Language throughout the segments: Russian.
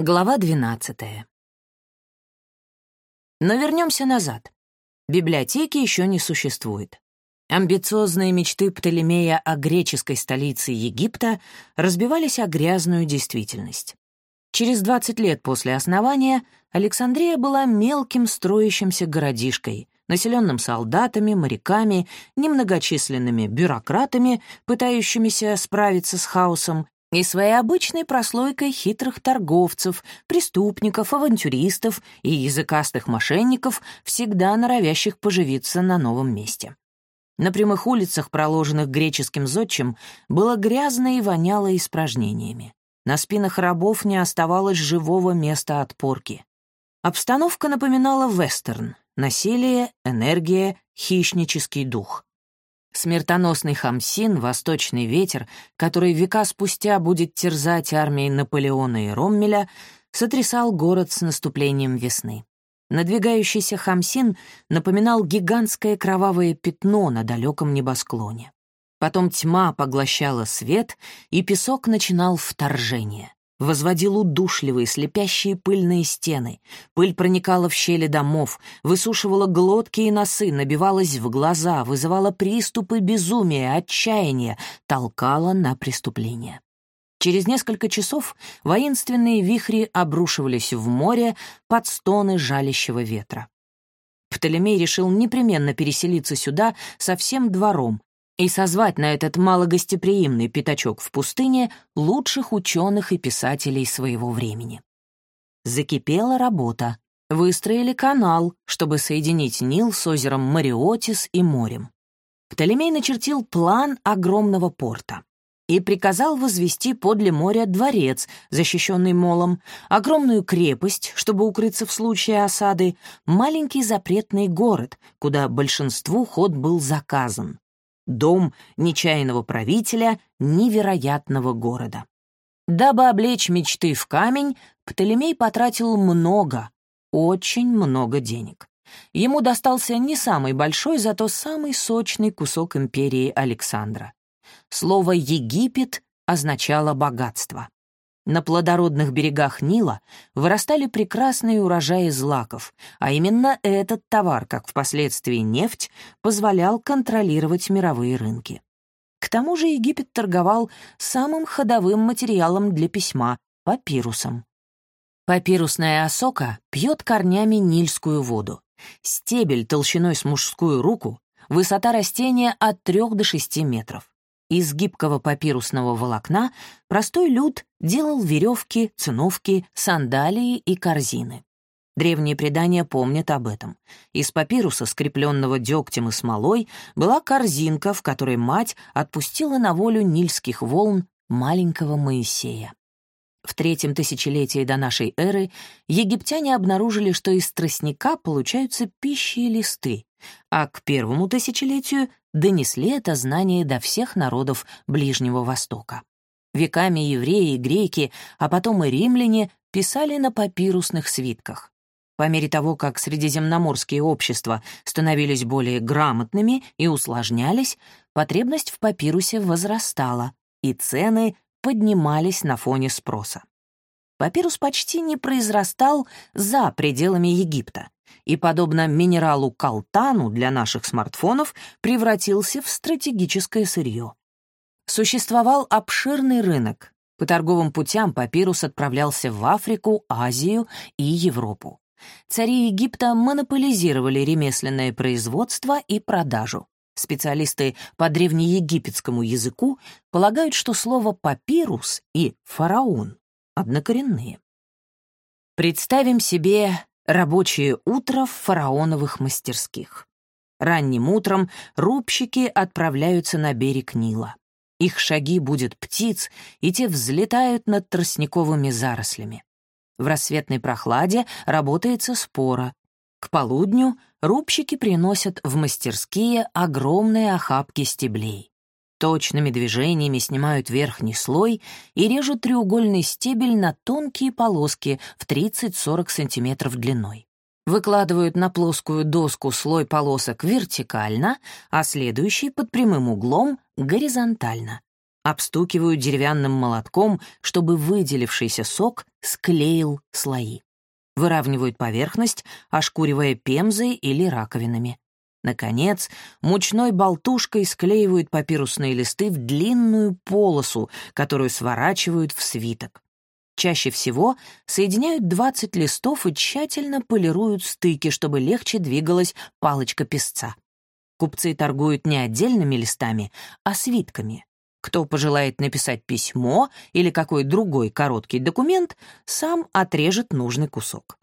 Глава 12. Но вернемся назад. Библиотеки еще не существует. Амбициозные мечты Птолемея о греческой столице Египта разбивались о грязную действительность. Через 20 лет после основания Александрия была мелким строящимся городишкой, населенным солдатами, моряками, немногочисленными бюрократами, пытающимися справиться с хаосом, и своей обычной прослойкой хитрых торговцев, преступников, авантюристов и языкастых мошенников, всегда норовящих поживиться на новом месте. На прямых улицах, проложенных греческим зодчим, было грязно и воняло испражнениями. На спинах рабов не оставалось живого места от порки. Обстановка напоминала вестерн — насилие, энергия, хищнический дух. Смертоносный Хамсин, восточный ветер, который века спустя будет терзать армии Наполеона и Роммеля, сотрясал город с наступлением весны. Надвигающийся Хамсин напоминал гигантское кровавое пятно на далеком небосклоне. Потом тьма поглощала свет, и песок начинал вторжение возводил удушливые, слепящие пыльные стены. Пыль проникала в щели домов, высушивала глотки и носы, набивалась в глаза, вызывала приступы безумия, отчаяния, толкала на преступление. Через несколько часов воинственные вихри обрушивались в море под стоны жалящего ветра. Птолемей решил непременно переселиться сюда со всем двором, и созвать на этот малогостеприимный пятачок в пустыне лучших ученых и писателей своего времени. Закипела работа. Выстроили канал, чтобы соединить Нил с озером Мариотис и морем. Птолемей начертил план огромного порта и приказал возвести подле моря дворец, защищенный молом, огромную крепость, чтобы укрыться в случае осады, маленький запретный город, куда большинству ход был заказан, дом нечаянного правителя невероятного города. Дабы облечь мечты в камень, Птолемей потратил много, очень много денег. Ему достался не самый большой, зато самый сочный кусок империи Александра. Слово «Египет» означало богатство. На плодородных берегах Нила вырастали прекрасные урожаи злаков, а именно этот товар, как впоследствии нефть, позволял контролировать мировые рынки. К тому же Египет торговал самым ходовым материалом для письма — папирусом. Папирусная осока пьет корнями нильскую воду. Стебель толщиной с мужскую руку, высота растения от 3 до 6 метров. Из гибкого папирусного волокна простой люд делал веревки, циновки, сандалии и корзины. Древние предания помнят об этом. Из папируса, скрепленного дегтем и смолой, была корзинка, в которой мать отпустила на волю нильских волн маленького Моисея. В третьем тысячелетии до нашей эры египтяне обнаружили, что из тростника получаются пищи и листы, а к первому тысячелетию донесли это знание до всех народов Ближнего Востока. Веками евреи греки, а потом и римляне писали на папирусных свитках. По мере того, как средиземноморские общества становились более грамотными и усложнялись, потребность в папирусе возрастала, и цены поднимались на фоне спроса. Папирус почти не произрастал за пределами Египта и, подобно минералу колтану для наших смартфонов, превратился в стратегическое сырье. Существовал обширный рынок. По торговым путям папирус отправлялся в Африку, Азию и Европу. Цари Египта монополизировали ремесленное производство и продажу. Специалисты по древнеегипетскому языку полагают, что слово «папирус» и «фараон» однокоренные. Представим себе рабочее утро в фараоновых мастерских. Ранним утром рубщики отправляются на берег Нила. Их шаги будут птиц, и те взлетают над тростниковыми зарослями. В рассветной прохладе работается спора. К полудню рубщики приносят в мастерские огромные охапки стеблей. Точными движениями снимают верхний слой и режут треугольный стебель на тонкие полоски в 30-40 см длиной. Выкладывают на плоскую доску слой полосок вертикально, а следующий под прямым углом — горизонтально. обстукивают деревянным молотком, чтобы выделившийся сок склеил слои. Выравнивают поверхность, ошкуривая пемзой или раковинами. Наконец, мучной болтушкой склеивают папирусные листы в длинную полосу, которую сворачивают в свиток. Чаще всего соединяют 20 листов и тщательно полируют стыки, чтобы легче двигалась палочка песца. Купцы торгуют не отдельными листами, а свитками. Кто пожелает написать письмо или какой другой короткий документ, сам отрежет нужный кусок.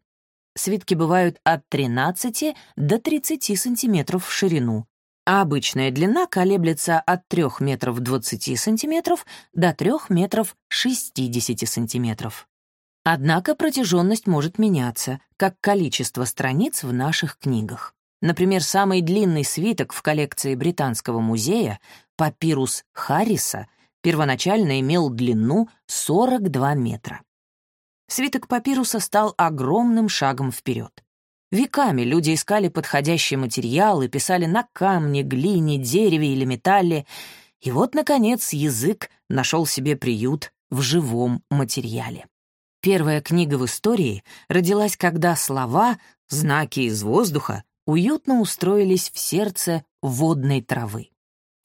Свитки бывают от 13 до 30 сантиметров в ширину, а обычная длина колеблется от 3 метров 20 сантиметров до 3 метров 60 сантиметров. Однако протяженность может меняться, как количество страниц в наших книгах. Например, самый длинный свиток в коллекции Британского музея, папирус Харриса, первоначально имел длину 42 метра. Свиток папируса стал огромным шагом вперед. Веками люди искали подходящий материал и писали на камне, глине, дереве или металле. И вот, наконец, язык нашел себе приют в живом материале. Первая книга в истории родилась, когда слова, знаки из воздуха, уютно устроились в сердце водной травы.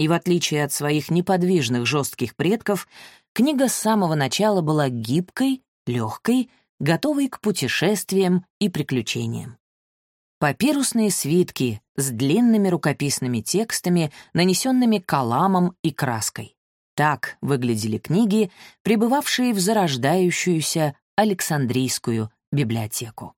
И в отличие от своих неподвижных жестких предков, книга с самого начала была гибкой, легкой, готовой к путешествиям и приключениям. Папирусные свитки с длинными рукописными текстами, нанесенными каламом и краской. Так выглядели книги, пребывавшие в зарождающуюся Александрийскую библиотеку.